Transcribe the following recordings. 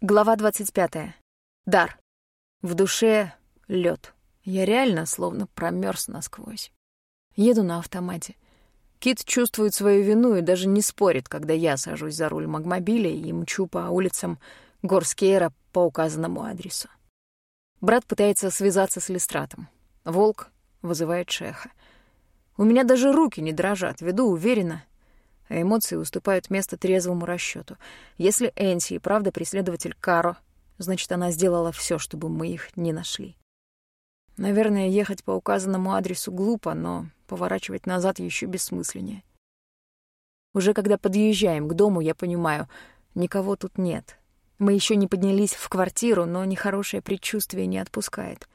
Глава 25. Дар. В душе лед. Я реально словно промерз насквозь. Еду на автомате. Кит чувствует свою вину и даже не спорит, когда я сажусь за руль магмобиля и мчу по улицам Горскейра по указанному адресу. Брат пытается связаться с Листратом. Волк вызывает шеха. У меня даже руки не дрожат, веду уверенно, а эмоции уступают место трезвому расчету. Если Энси и правда преследователь Каро, значит, она сделала все, чтобы мы их не нашли. Наверное, ехать по указанному адресу глупо, но поворачивать назад еще бессмысленнее. Уже когда подъезжаем к дому, я понимаю, никого тут нет. Мы еще не поднялись в квартиру, но нехорошее предчувствие не отпускает.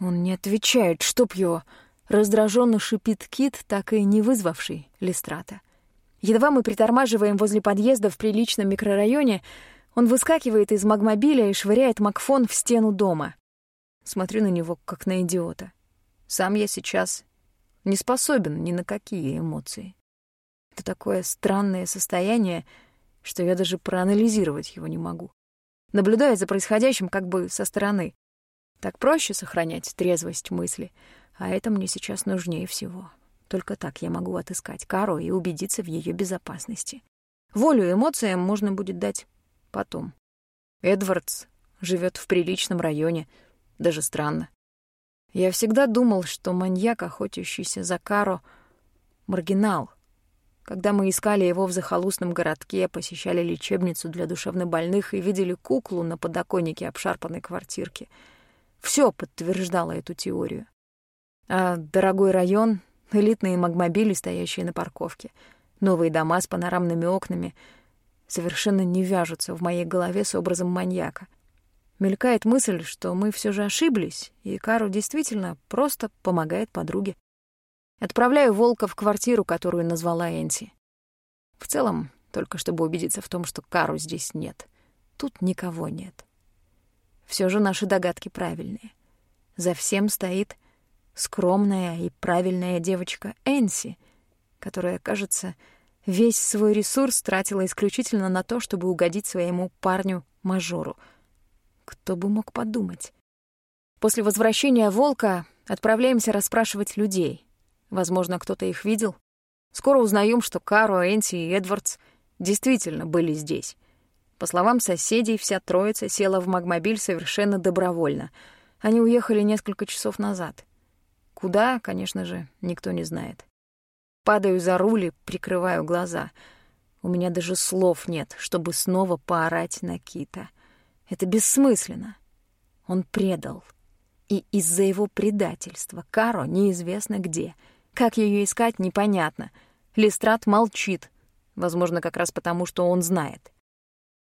Он не отвечает, чтоб его... Раздраженно шипит Кит, так и не вызвавший Листрата. Едва мы притормаживаем возле подъезда в приличном микрорайоне, он выскакивает из магмобиля и швыряет Макфон в стену дома. Смотрю на него, как на идиота. Сам я сейчас не способен ни на какие эмоции. Это такое странное состояние, что я даже проанализировать его не могу. Наблюдая за происходящим как бы со стороны. Так проще сохранять трезвость мысли, а это мне сейчас нужнее всего. Только так я могу отыскать Кару и убедиться в ее безопасности. Волю эмоциям можно будет дать потом. Эдвардс живет в приличном районе, даже странно. Я всегда думал, что маньяк, охотящийся за Каро, — маргинал. Когда мы искали его в захолустном городке, посещали лечебницу для душевнобольных и видели куклу на подоконнике обшарпанной квартирки, все подтверждало эту теорию. А дорогой район элитные магмобили, стоящие на парковке, новые дома с панорамными окнами совершенно не вяжутся в моей голове с образом маньяка. Мелькает мысль, что мы все же ошиблись, и Кару действительно просто помогает подруге. Отправляю Волка в квартиру, которую назвала Энси. В целом, только чтобы убедиться в том, что Кару здесь нет. Тут никого нет. Все же наши догадки правильные. За всем стоит скромная и правильная девочка Энси, которая, кажется, весь свой ресурс тратила исключительно на то, чтобы угодить своему парню-мажору. Кто бы мог подумать? После возвращения волка отправляемся расспрашивать людей. Возможно, кто-то их видел. Скоро узнаем, что Каро, Энси и Эдвардс действительно были здесь. По словам соседей, вся троица села в магмобиль совершенно добровольно. Они уехали несколько часов назад. Куда, конечно же, никто не знает. Падаю за руль и прикрываю глаза. У меня даже слов нет, чтобы снова поорать на Кита. Это бессмысленно. Он предал. И из-за его предательства Каро неизвестно где. Как ее искать, непонятно. Листрат молчит. Возможно, как раз потому, что он знает.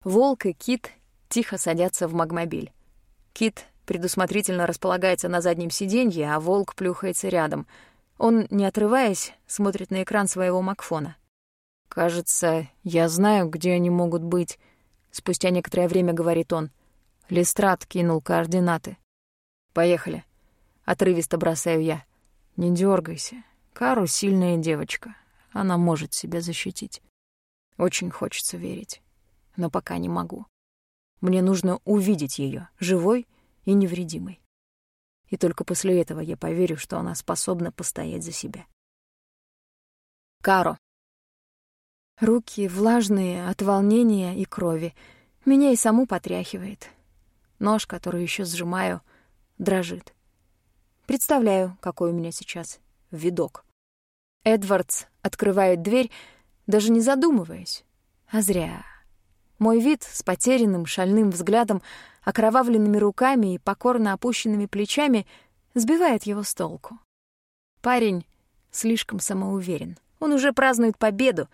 Волк и Кит тихо садятся в магмобиль. Кит предусмотрительно располагается на заднем сиденье, а волк плюхается рядом. Он, не отрываясь, смотрит на экран своего Макфона. «Кажется, я знаю, где они могут быть», — спустя некоторое время говорит он. Листрат кинул координаты. «Поехали». Отрывисто бросаю я. «Не дергайся. Кару сильная девочка. Она может себя защитить. Очень хочется верить, но пока не могу. Мне нужно увидеть ее живой и невредимой. И только после этого я поверю, что она способна постоять за себя. Каро. Руки влажные от волнения и крови. Меня и саму потряхивает. Нож, который еще сжимаю, дрожит. Представляю, какой у меня сейчас видок. Эдвардс открывает дверь, даже не задумываясь. А зря. Мой вид с потерянным шальным взглядом окровавленными руками и покорно опущенными плечами сбивает его с толку. Парень слишком самоуверен. Он уже празднует победу,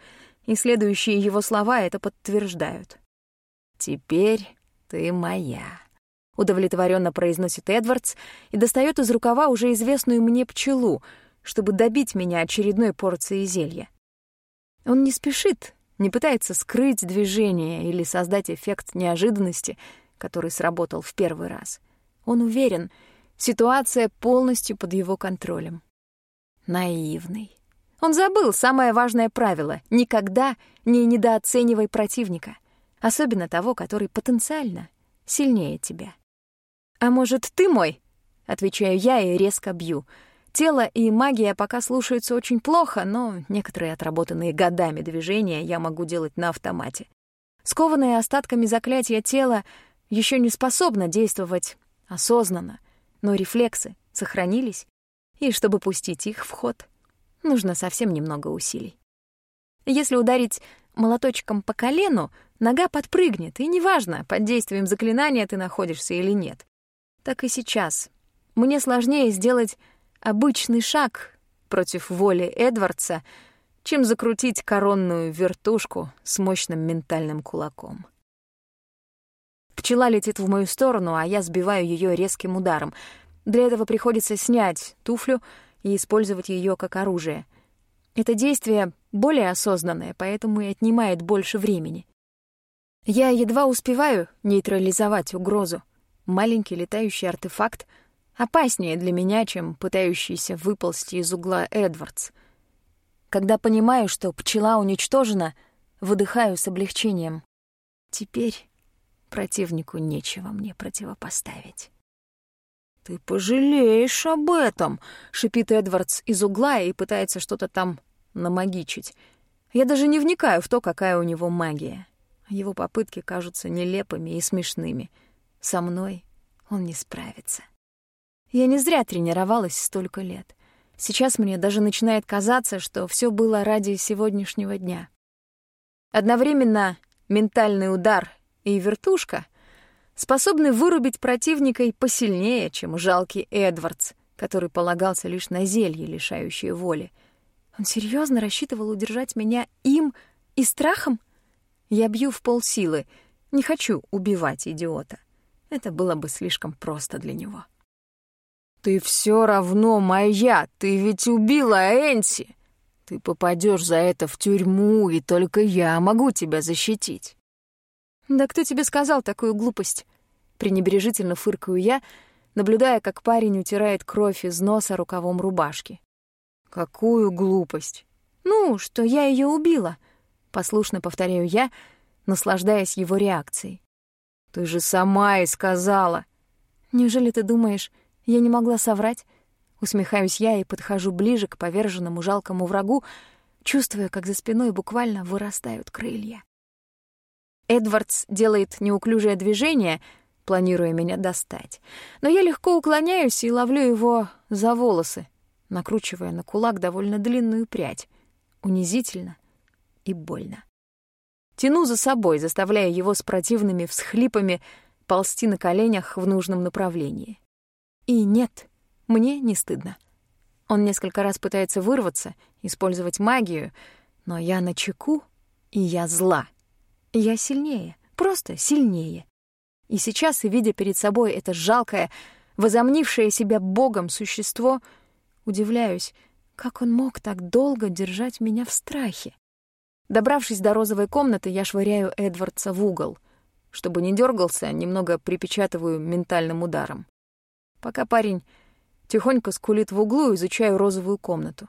и следующие его слова это подтверждают. «Теперь ты моя», — удовлетворенно произносит Эдвардс и достает из рукава уже известную мне пчелу, чтобы добить меня очередной порцией зелья. Он не спешит, не пытается скрыть движение или создать эффект неожиданности — который сработал в первый раз. Он уверен, ситуация полностью под его контролем. Наивный. Он забыл самое важное правило — никогда не недооценивай противника. особенно того, который потенциально сильнее тебя. «А может, ты мой?» — отвечаю я и резко бью. Тело и магия пока слушаются очень плохо, но некоторые отработанные годами движения я могу делать на автомате. Скованное остатками заклятия тело еще не способно действовать осознанно, но рефлексы сохранились, и чтобы пустить их в ход, нужно совсем немного усилий. Если ударить молоточком по колену, нога подпрыгнет, и неважно, под действием заклинания ты находишься или нет. Так и сейчас. Мне сложнее сделать обычный шаг против воли Эдвардса, чем закрутить коронную вертушку с мощным ментальным кулаком. Пчела летит в мою сторону, а я сбиваю ее резким ударом. Для этого приходится снять туфлю и использовать ее как оружие. Это действие более осознанное, поэтому и отнимает больше времени. Я едва успеваю нейтрализовать угрозу. Маленький летающий артефакт опаснее для меня, чем пытающийся выползти из угла Эдвардс. Когда понимаю, что пчела уничтожена, выдыхаю с облегчением. Теперь Противнику нечего мне противопоставить. «Ты пожалеешь об этом!» — шипит Эдвардс из угла и пытается что-то там намагичить. Я даже не вникаю в то, какая у него магия. Его попытки кажутся нелепыми и смешными. Со мной он не справится. Я не зря тренировалась столько лет. Сейчас мне даже начинает казаться, что все было ради сегодняшнего дня. Одновременно ментальный удар и вертушка способны вырубить противника и посильнее, чем жалкий Эдвардс, который полагался лишь на зелье, лишающее воли. Он серьезно рассчитывал удержать меня им и страхом? Я бью в полсилы. Не хочу убивать идиота. Это было бы слишком просто для него. «Ты все равно моя! Ты ведь убила Энси! Ты попадешь за это в тюрьму, и только я могу тебя защитить!» «Да кто тебе сказал такую глупость?» Пренебрежительно фыркаю я, наблюдая, как парень утирает кровь из носа рукавом рубашки. «Какую глупость?» «Ну, что я ее убила», — послушно повторяю я, наслаждаясь его реакцией. «Ты же сама и сказала!» «Неужели ты думаешь, я не могла соврать?» Усмехаюсь я и подхожу ближе к поверженному жалкому врагу, чувствуя, как за спиной буквально вырастают крылья. Эдвардс делает неуклюжее движение, планируя меня достать. Но я легко уклоняюсь и ловлю его за волосы, накручивая на кулак довольно длинную прядь. Унизительно и больно. Тяну за собой, заставляя его с противными всхлипами ползти на коленях в нужном направлении. И нет, мне не стыдно. Он несколько раз пытается вырваться, использовать магию, но я на чеку, и я зла. Я сильнее, просто сильнее. И сейчас, видя перед собой это жалкое, возомнившее себя богом существо, удивляюсь, как он мог так долго держать меня в страхе. Добравшись до розовой комнаты, я швыряю Эдвардса в угол. Чтобы не дергался, немного припечатываю ментальным ударом. Пока парень тихонько скулит в углу, изучаю розовую комнату.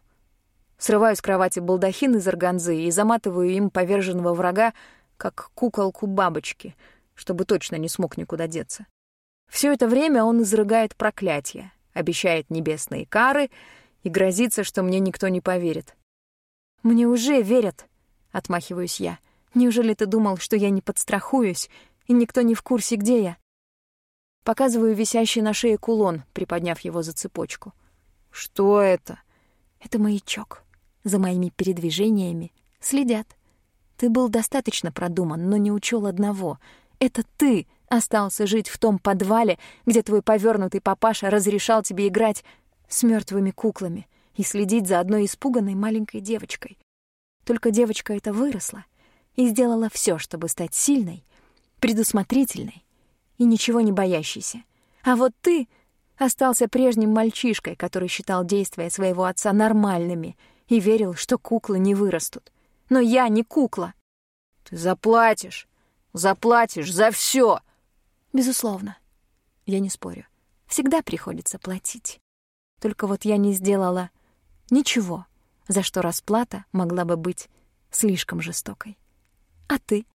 Срываю с кровати балдахин из органзы и заматываю им поверженного врага как куколку бабочки, чтобы точно не смог никуда деться. Все это время он изрыгает проклятия, обещает небесные кары и грозится, что мне никто не поверит. «Мне уже верят», — отмахиваюсь я. «Неужели ты думал, что я не подстрахуюсь, и никто не в курсе, где я?» Показываю висящий на шее кулон, приподняв его за цепочку. «Что это?» «Это маячок. За моими передвижениями следят. Ты был достаточно продуман, но не учел одного. Это ты остался жить в том подвале, где твой повернутый папаша разрешал тебе играть с мертвыми куклами и следить за одной испуганной маленькой девочкой. Только девочка эта выросла и сделала все, чтобы стать сильной, предусмотрительной и ничего не боящейся. А вот ты остался прежним мальчишкой, который считал действия своего отца нормальными и верил, что куклы не вырастут. Но я не кукла. Ты заплатишь, заплатишь за все. Безусловно. Я не спорю. Всегда приходится платить. Только вот я не сделала ничего, за что расплата могла бы быть слишком жестокой. А ты?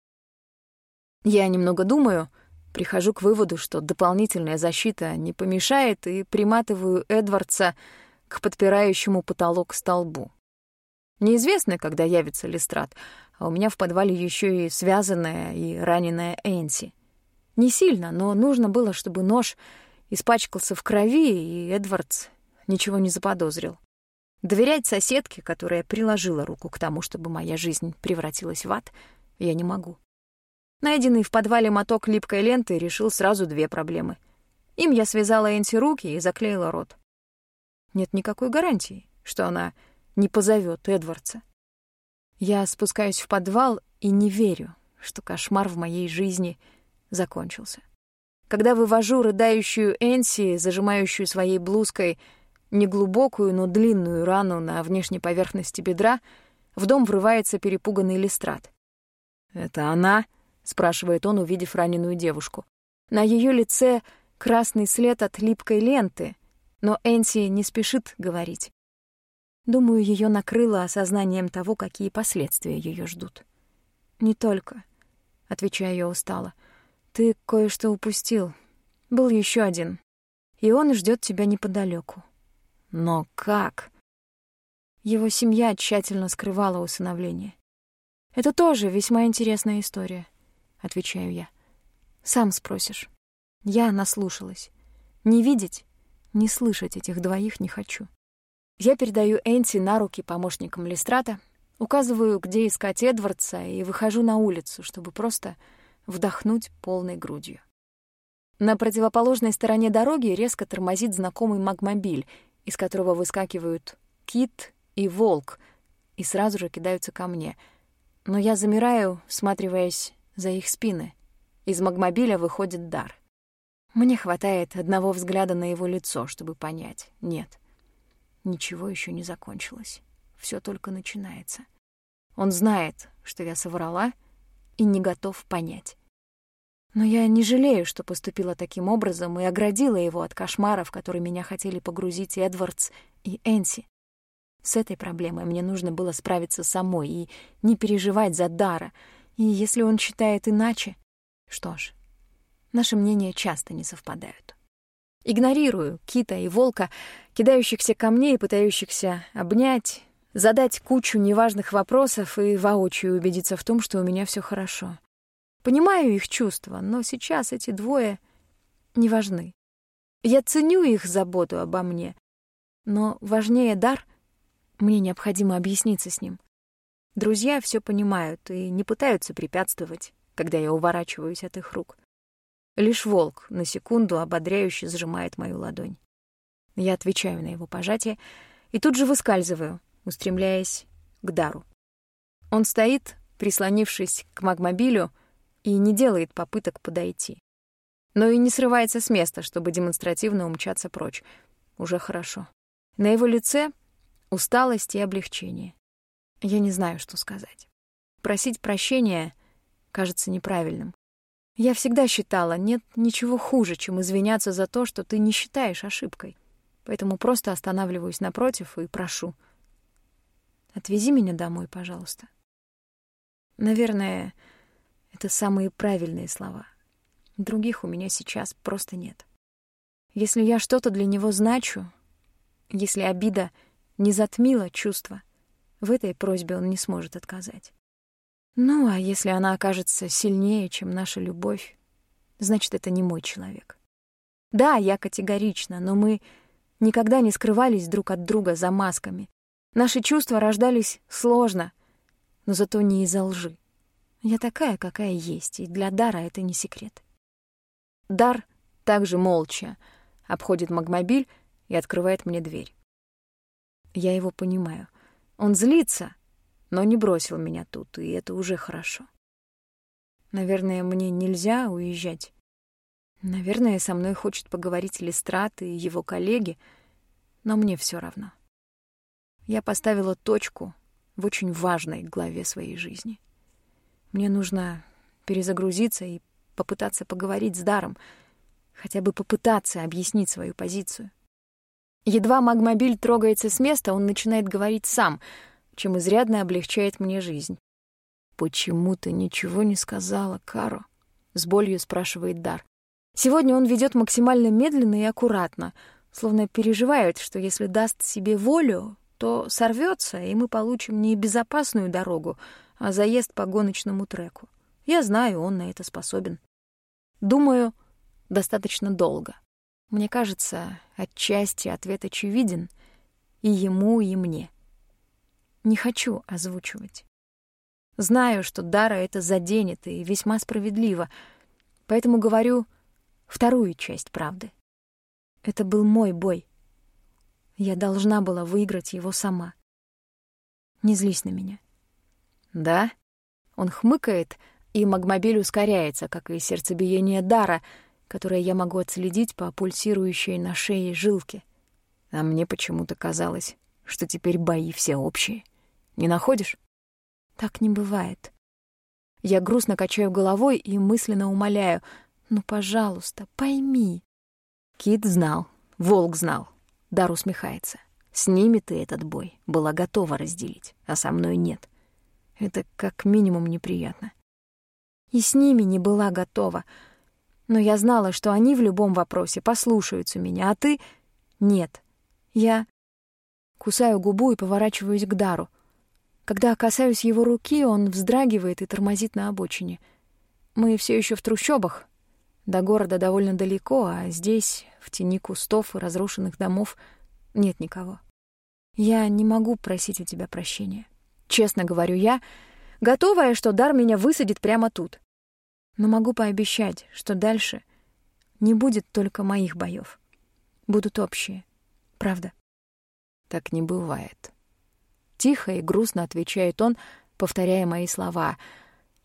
Я немного думаю, прихожу к выводу, что дополнительная защита не помешает, и приматываю Эдвардса к подпирающему потолок столбу. Неизвестно, когда явится Листрат, а у меня в подвале еще и связанная и раненая Энси. Не сильно, но нужно было, чтобы нож испачкался в крови, и Эдвардс ничего не заподозрил. Доверять соседке, которая приложила руку к тому, чтобы моя жизнь превратилась в ад, я не могу. Найденный в подвале моток липкой ленты решил сразу две проблемы. Им я связала Энси руки и заклеила рот. Нет никакой гарантии, что она не позовет Эдвардса. Я спускаюсь в подвал и не верю, что кошмар в моей жизни закончился. Когда вывожу рыдающую Энси, зажимающую своей блузкой неглубокую, но длинную рану на внешней поверхности бедра, в дом врывается перепуганный Листрат. «Это она?» — спрашивает он, увидев раненую девушку. На ее лице красный след от липкой ленты, но Энси не спешит говорить. Думаю, ее накрыло осознанием того, какие последствия ее ждут. «Не только», — отвечаю я устало. «Ты кое-что упустил. Был еще один. И он ждет тебя неподалеку. «Но как?» Его семья тщательно скрывала усыновление. «Это тоже весьма интересная история», — отвечаю я. «Сам спросишь. Я наслушалась. Не видеть, не слышать этих двоих не хочу». Я передаю Энти на руки помощникам Листрата, указываю, где искать Эдвардса, и выхожу на улицу, чтобы просто вдохнуть полной грудью. На противоположной стороне дороги резко тормозит знакомый магмобиль, из которого выскакивают кит и волк, и сразу же кидаются ко мне. Но я замираю, всматриваясь за их спины. Из магмобиля выходит дар. Мне хватает одного взгляда на его лицо, чтобы понять — нет. Ничего еще не закончилось. Все только начинается. Он знает, что я соврала, и не готов понять. Но я не жалею, что поступила таким образом и оградила его от кошмаров, которые меня хотели погрузить Эдвардс и Энси. С этой проблемой мне нужно было справиться самой и не переживать за Дара. И если он считает иначе... Что ж, наши мнения часто не совпадают. Игнорирую Кита и Волка, кидающихся ко мне и пытающихся обнять, задать кучу неважных вопросов и воочию убедиться в том, что у меня все хорошо. Понимаю их чувства, но сейчас эти двое не важны. Я ценю их заботу обо мне, но важнее дар, мне необходимо объясниться с ним. Друзья все понимают и не пытаются препятствовать, когда я уворачиваюсь от их рук. Лишь волк на секунду ободряюще сжимает мою ладонь. Я отвечаю на его пожатие и тут же выскальзываю, устремляясь к Дару. Он стоит, прислонившись к магмобилю, и не делает попыток подойти. Но и не срывается с места, чтобы демонстративно умчаться прочь. Уже хорошо. На его лице усталость и облегчение. Я не знаю, что сказать. Просить прощения кажется неправильным. Я всегда считала, нет ничего хуже, чем извиняться за то, что ты не считаешь ошибкой. Поэтому просто останавливаюсь напротив и прошу. Отвези меня домой, пожалуйста. Наверное, это самые правильные слова. Других у меня сейчас просто нет. Если я что-то для него значу, если обида не затмила чувства, в этой просьбе он не сможет отказать. Ну, а если она окажется сильнее, чем наша любовь, значит, это не мой человек. Да, я категорична, но мы никогда не скрывались друг от друга за масками. Наши чувства рождались сложно, но зато не из-за лжи. Я такая, какая есть, и для Дара это не секрет. Дар также молча обходит магмобиль и открывает мне дверь. Я его понимаю. Он злится, но не бросил меня тут, и это уже хорошо. Наверное, мне нельзя уезжать. Наверное, со мной хочет поговорить Листрат и его коллеги, но мне все равно. Я поставила точку в очень важной главе своей жизни. Мне нужно перезагрузиться и попытаться поговорить с Даром, хотя бы попытаться объяснить свою позицию. Едва магмобиль трогается с места, он начинает говорить сам — чем изрядно облегчает мне жизнь. «Почему ты ничего не сказала, Каро?» — с болью спрашивает Дар. Сегодня он ведет максимально медленно и аккуратно, словно переживает, что если даст себе волю, то сорвется, и мы получим не безопасную дорогу, а заезд по гоночному треку. Я знаю, он на это способен. Думаю, достаточно долго. Мне кажется, отчасти ответ очевиден и ему, и мне. Не хочу озвучивать. Знаю, что Дара это заденет и весьма справедливо, поэтому говорю вторую часть правды. Это был мой бой. Я должна была выиграть его сама. Не злись на меня. Да? Он хмыкает, и магмобиль ускоряется, как и сердцебиение Дара — которое я могу отследить по пульсирующей на шее жилке. А мне почему-то казалось, что теперь бои все общие. Не находишь? Так не бывает. Я грустно качаю головой и мысленно умоляю, «Ну, пожалуйста, пойми». Кит знал, волк знал. Дар усмехается. С ними ты этот бой была готова разделить, а со мной нет. Это как минимум неприятно. И с ними не была готова — но я знала, что они в любом вопросе послушаются меня, а ты — нет. Я кусаю губу и поворачиваюсь к Дару. Когда касаюсь его руки, он вздрагивает и тормозит на обочине. Мы все еще в трущобах. До города довольно далеко, а здесь, в тени кустов и разрушенных домов, нет никого. Я не могу просить у тебя прощения. Честно говорю я, готовая, что Дар меня высадит прямо тут но могу пообещать, что дальше не будет только моих боев. Будут общие. Правда. Так не бывает. Тихо и грустно отвечает он, повторяя мои слова,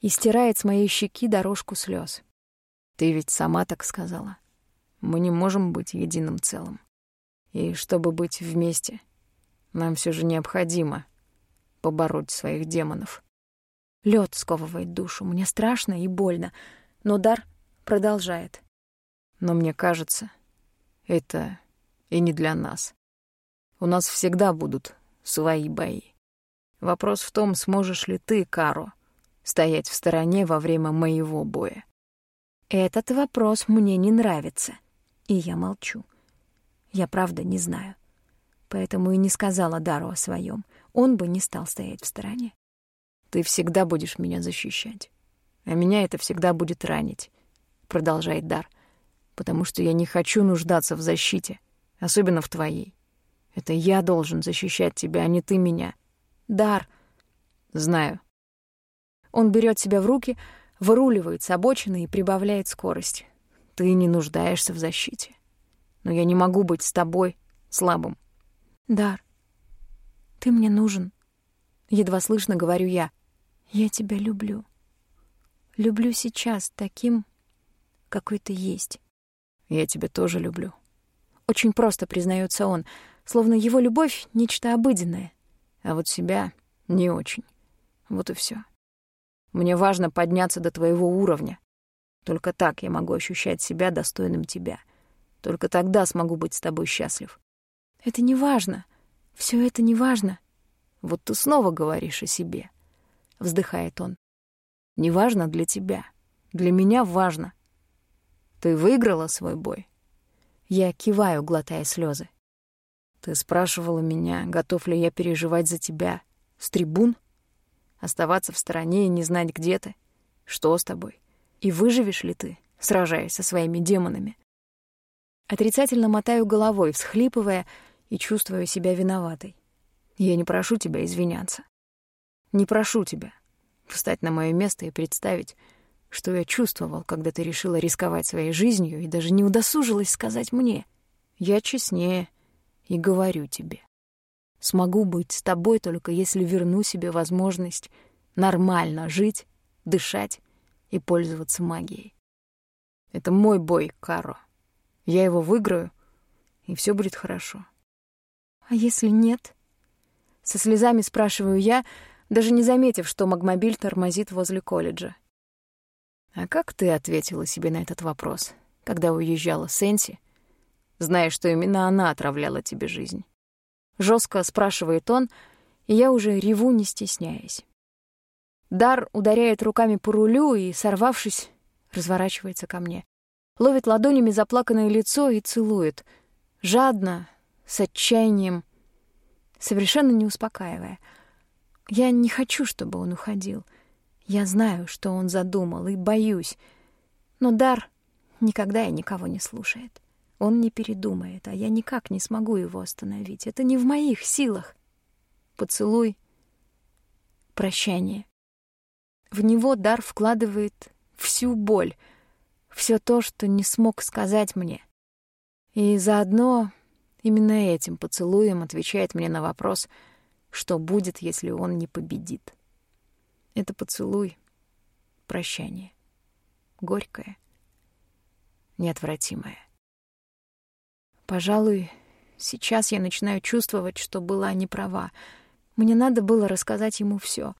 и стирает с моей щеки дорожку слез. Ты ведь сама так сказала. Мы не можем быть единым целым. И чтобы быть вместе, нам все же необходимо побороть своих демонов. Лед сковывает душу, мне страшно и больно, но Дар продолжает. Но мне кажется, это и не для нас. У нас всегда будут свои бои. Вопрос в том, сможешь ли ты, Каро, стоять в стороне во время моего боя. Этот вопрос мне не нравится, и я молчу. Я правда не знаю. Поэтому и не сказала Дару о своем. Он бы не стал стоять в стороне. Ты всегда будешь меня защищать. А меня это всегда будет ранить, продолжает Дар. Потому что я не хочу нуждаться в защите, особенно в твоей. Это я должен защищать тебя, а не ты меня. Дар. Знаю. Он берет себя в руки, выруливает с обочины и прибавляет скорость. Ты не нуждаешься в защите. Но я не могу быть с тобой слабым. Дар, ты мне нужен. Едва слышно говорю я. Я тебя люблю. Люблю сейчас таким, какой ты есть. Я тебя тоже люблю. Очень просто признается он, словно его любовь — нечто обыденное. А вот себя — не очень. Вот и все. Мне важно подняться до твоего уровня. Только так я могу ощущать себя достойным тебя. Только тогда смогу быть с тобой счастлив. Это не важно. Все это не важно. Вот ты снова говоришь о себе. — вздыхает он. «Неважно для тебя. Для меня важно. Ты выиграла свой бой?» Я киваю, глотая слезы. «Ты спрашивала меня, готов ли я переживать за тебя с трибун? Оставаться в стороне и не знать, где ты? Что с тобой? И выживешь ли ты, сражаясь со своими демонами?» Отрицательно мотаю головой, всхлипывая и чувствую себя виноватой. Я не прошу тебя извиняться. Не прошу тебя встать на мое место и представить, что я чувствовал, когда ты решила рисковать своей жизнью и даже не удосужилась сказать мне. Я честнее и говорю тебе. Смогу быть с тобой только если верну себе возможность нормально жить, дышать и пользоваться магией. Это мой бой, Каро. Я его выиграю, и все будет хорошо. А если нет? Со слезами спрашиваю я, даже не заметив, что магмобиль тормозит возле колледжа. «А как ты ответила себе на этот вопрос, когда уезжала Сенси, зная, что именно она отравляла тебе жизнь?» Жестко спрашивает он, и я уже реву, не стесняясь. Дар ударяет руками по рулю и, сорвавшись, разворачивается ко мне, ловит ладонями заплаканное лицо и целует. Жадно, с отчаянием, совершенно не успокаивая. Я не хочу, чтобы он уходил. Я знаю, что он задумал, и боюсь. Но Дар никогда и никого не слушает. Он не передумает, а я никак не смогу его остановить. Это не в моих силах. Поцелуй, прощание. В него Дар вкладывает всю боль, все то, что не смог сказать мне. И заодно именно этим поцелуем отвечает мне на вопрос, что будет, если он не победит. Это поцелуй, прощание. Горькое, неотвратимое. Пожалуй, сейчас я начинаю чувствовать, что была не права. Мне надо было рассказать ему все.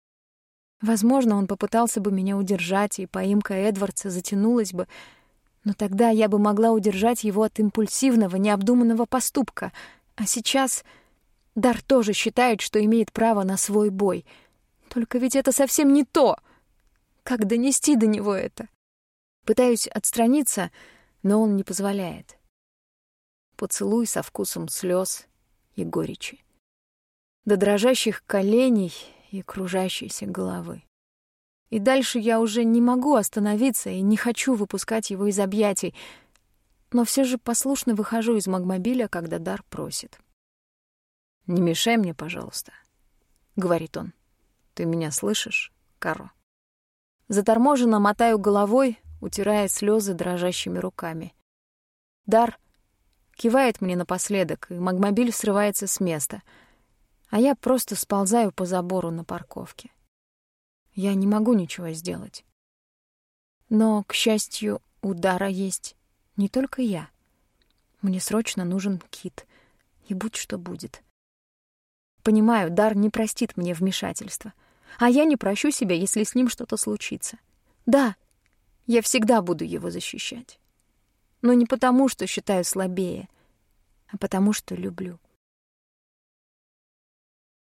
Возможно, он попытался бы меня удержать, и поимка Эдвардса затянулась бы, но тогда я бы могла удержать его от импульсивного, необдуманного поступка. А сейчас Дар тоже считает, что имеет право на свой бой. Только ведь это совсем не то. Как донести до него это? Пытаюсь отстраниться, но он не позволяет. Поцелуй со вкусом слез и горечи. До дрожащих коленей и кружащейся головы. И дальше я уже не могу остановиться и не хочу выпускать его из объятий, но все же послушно выхожу из магмобиля, когда Дар просит. «Не мешай мне, пожалуйста», — говорит он. «Ты меня слышишь, Каро?» Заторможенно мотаю головой, утирая слезы дрожащими руками. Дар кивает мне напоследок, и магмобиль срывается с места — а я просто сползаю по забору на парковке. Я не могу ничего сделать. Но, к счастью, удара есть не только я. Мне срочно нужен кит, и будь что будет. Понимаю, Дар не простит мне вмешательства, а я не прощу себя, если с ним что-то случится. Да, я всегда буду его защищать. Но не потому, что считаю слабее, а потому, что люблю.